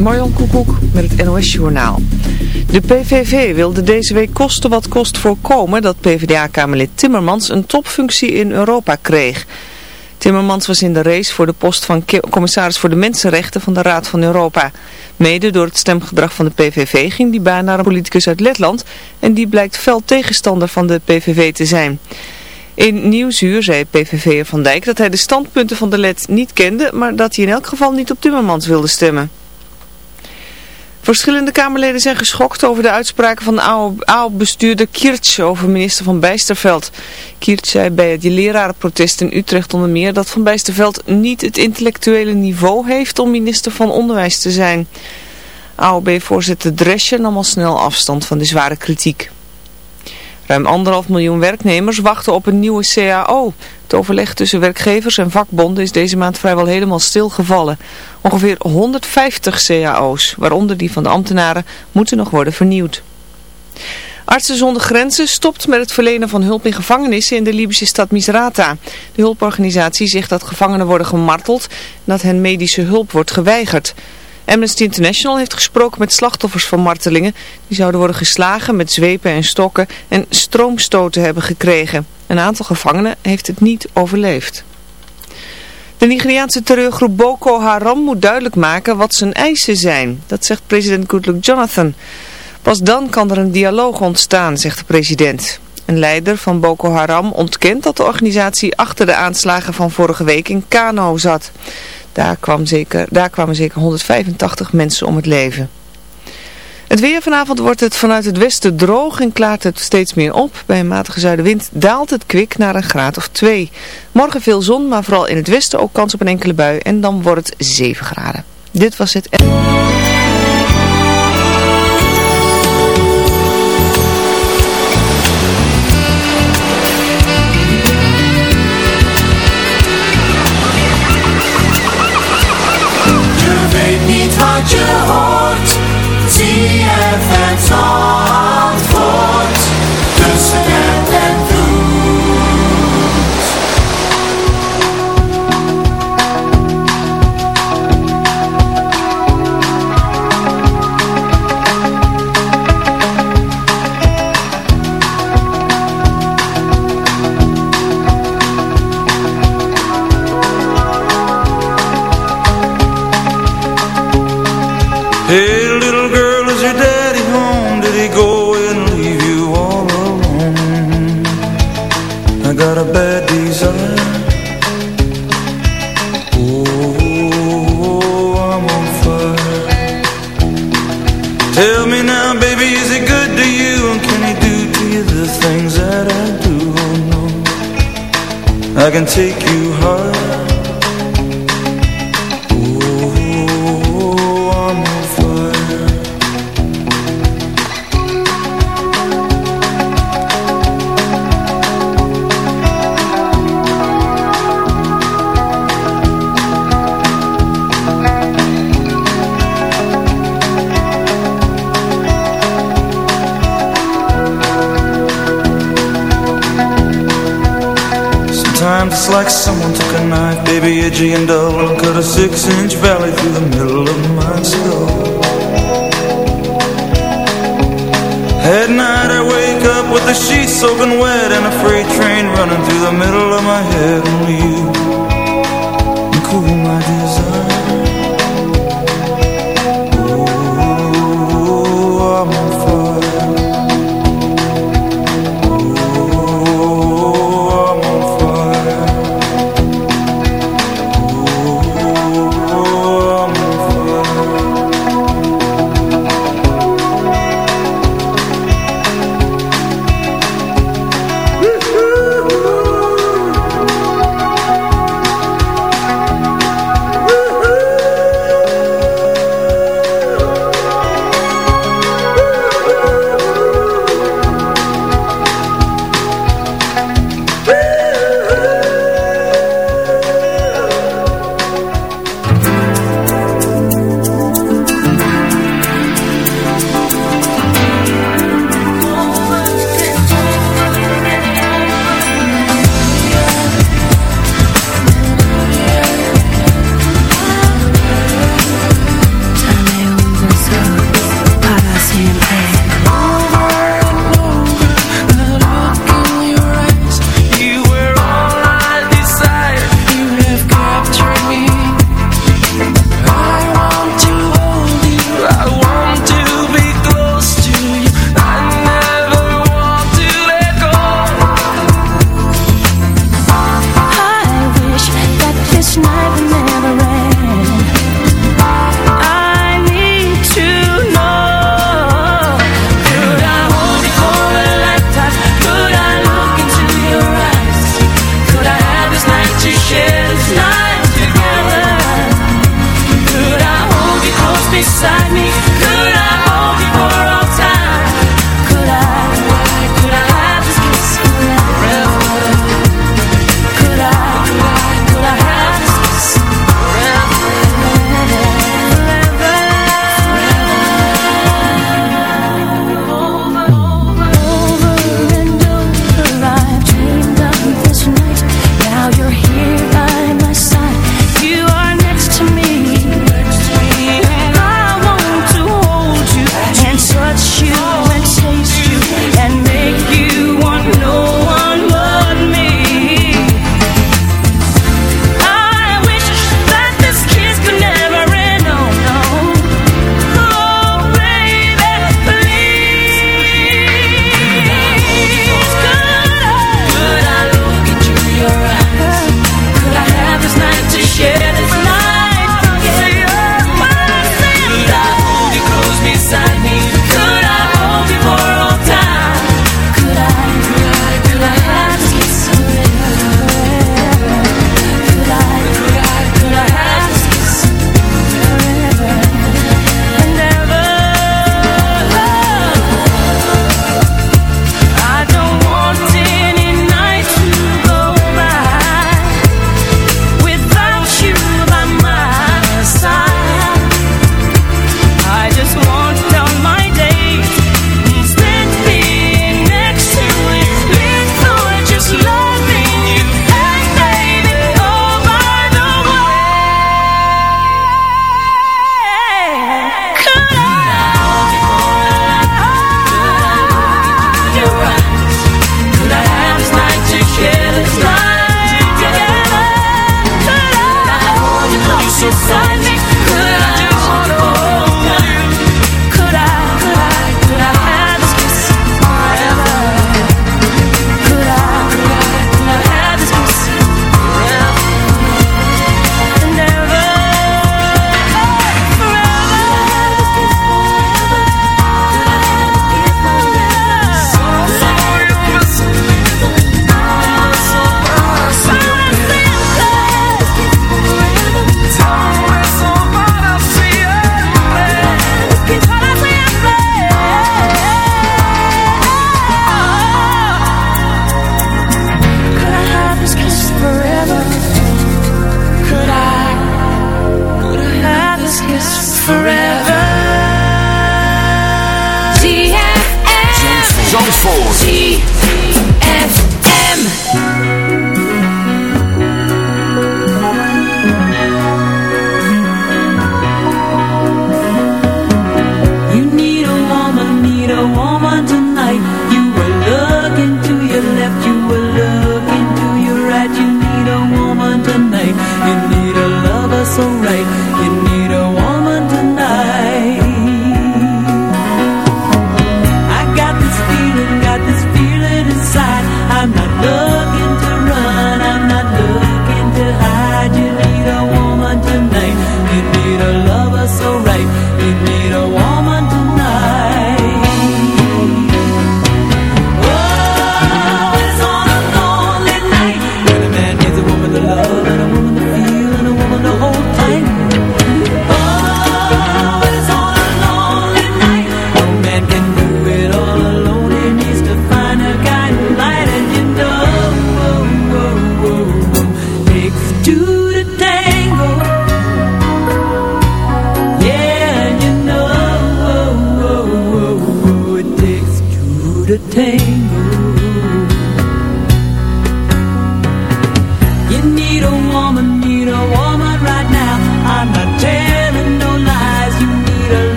Marjan Koekoek met het NOS Journaal. De PVV wilde deze week kosten wat kost voorkomen dat PvdA-kamerlid Timmermans een topfunctie in Europa kreeg. Timmermans was in de race voor de post van commissaris voor de Mensenrechten van de Raad van Europa. Mede door het stemgedrag van de PVV ging die baan naar een politicus uit Letland en die blijkt fel tegenstander van de PVV te zijn. In Nieuwsuur zei PVV'er Van Dijk dat hij de standpunten van de led niet kende, maar dat hij in elk geval niet op Timmermans wilde stemmen. Verschillende Kamerleden zijn geschokt over de uitspraken van AO-bestuurder Kirch over minister Van Bijsterveld. Kirch zei bij het lerarenprotest in Utrecht onder meer dat Van Bijsterveld niet het intellectuele niveau heeft om minister van Onderwijs te zijn. AOB-voorzitter Dresje nam al snel afstand van de zware kritiek. Ruim anderhalf miljoen werknemers wachten op een nieuwe CAO. Het overleg tussen werkgevers en vakbonden is deze maand vrijwel helemaal stilgevallen. Ongeveer 150 CAO's, waaronder die van de ambtenaren, moeten nog worden vernieuwd. Artsen zonder grenzen stopt met het verlenen van hulp in gevangenissen in de Libische stad Misrata. De hulporganisatie zegt dat gevangenen worden gemarteld en dat hen medische hulp wordt geweigerd. Amnesty International heeft gesproken met slachtoffers van martelingen. Die zouden worden geslagen met zwepen en stokken en stroomstoten hebben gekregen. Een aantal gevangenen heeft het niet overleefd. De Nigeriaanse terreurgroep Boko Haram moet duidelijk maken wat zijn eisen zijn. Dat zegt president Goodluck Jonathan. Pas dan kan er een dialoog ontstaan, zegt de president. Een leider van Boko Haram ontkent dat de organisatie achter de aanslagen van vorige week in Kano zat. Daar, zeker, daar kwamen zeker 185 mensen om het leven. Het weer vanavond wordt het vanuit het westen droog en klaart het steeds meer op. Bij een matige zuidenwind daalt het kwik naar een graad of 2. Morgen veel zon, maar vooral in het westen ook kans op een enkele bui. En dan wordt het 7 graden. Dit was het... the sheets soaking wet And a freight train running through the middle of my head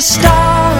Even the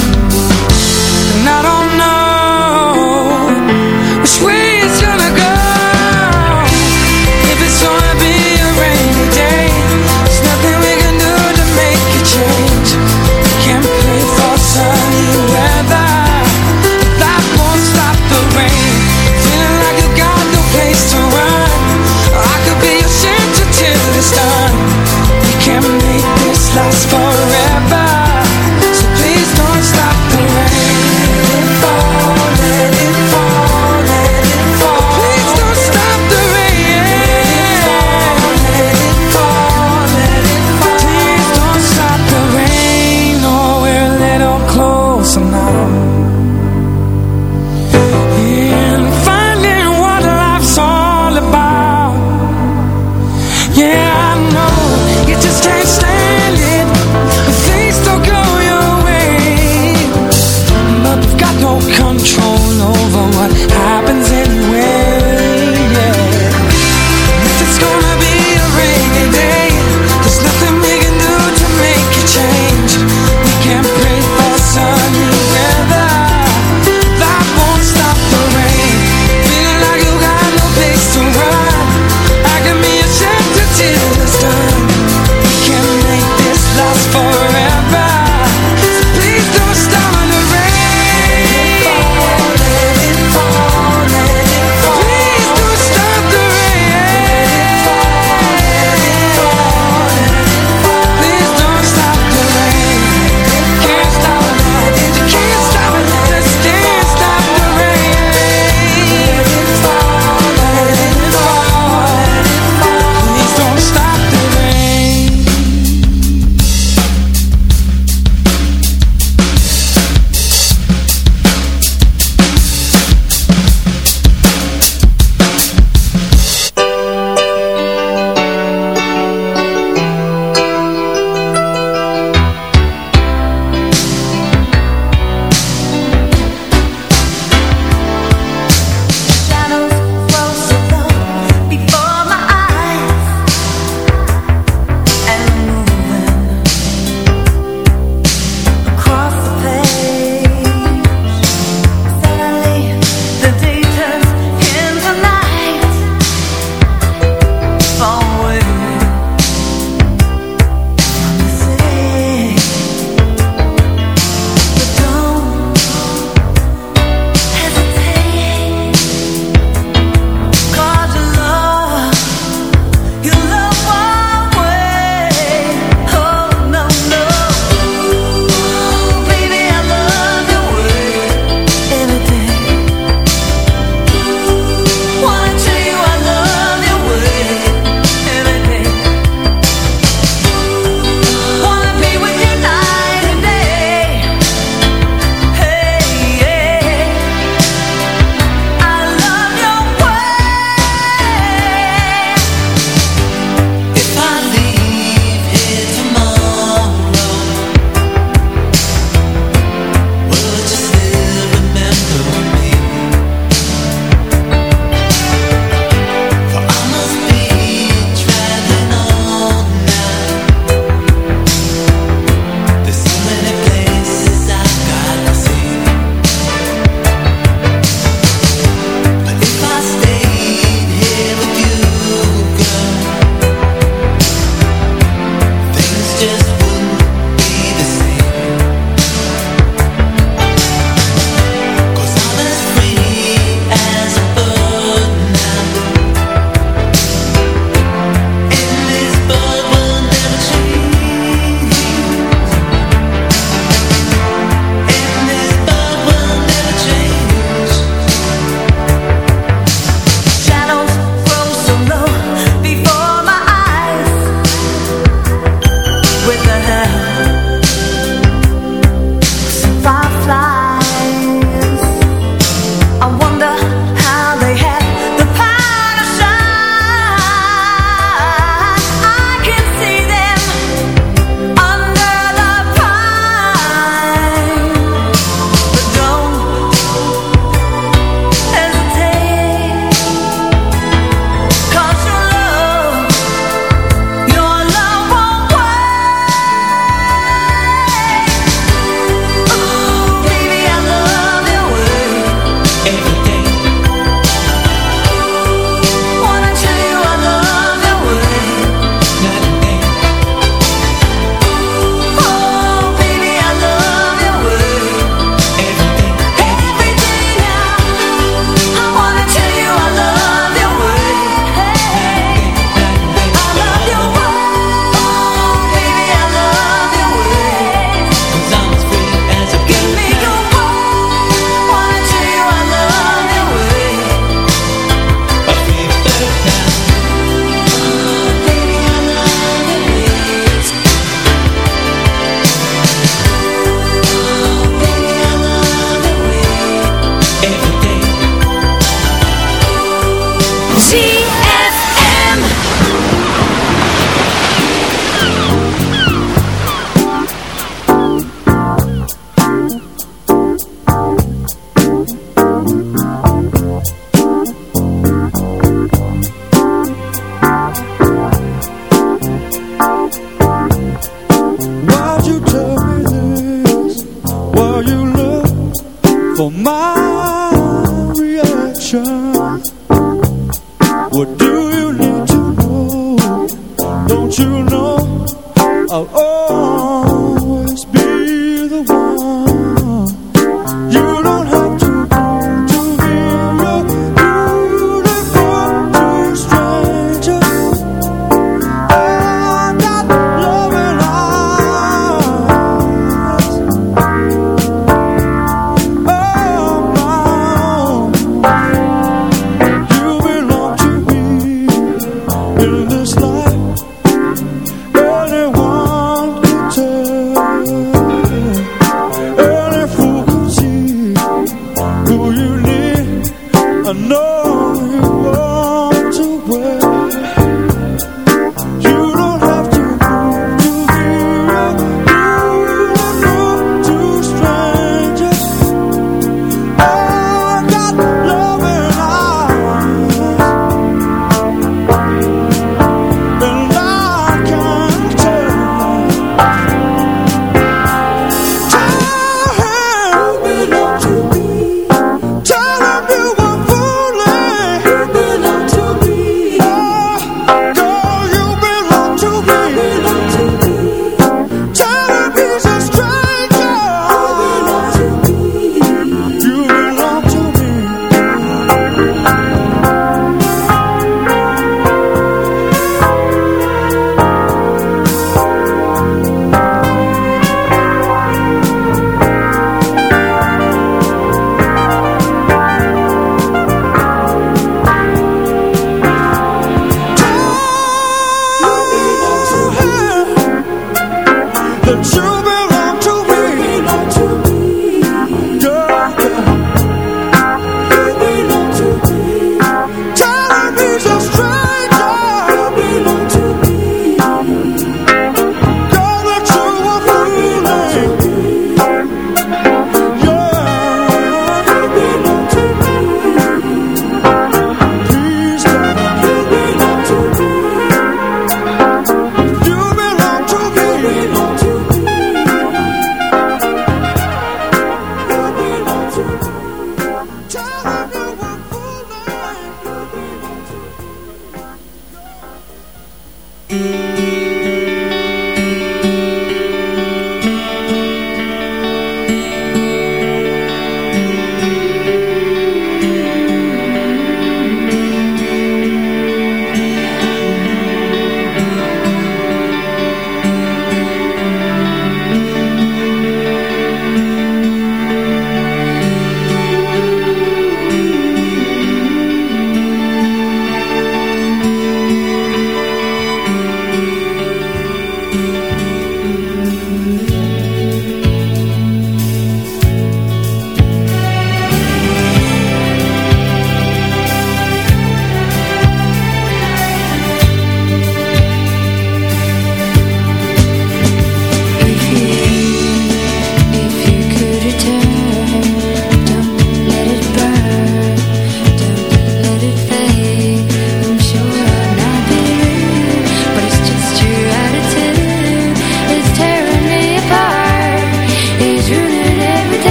last forever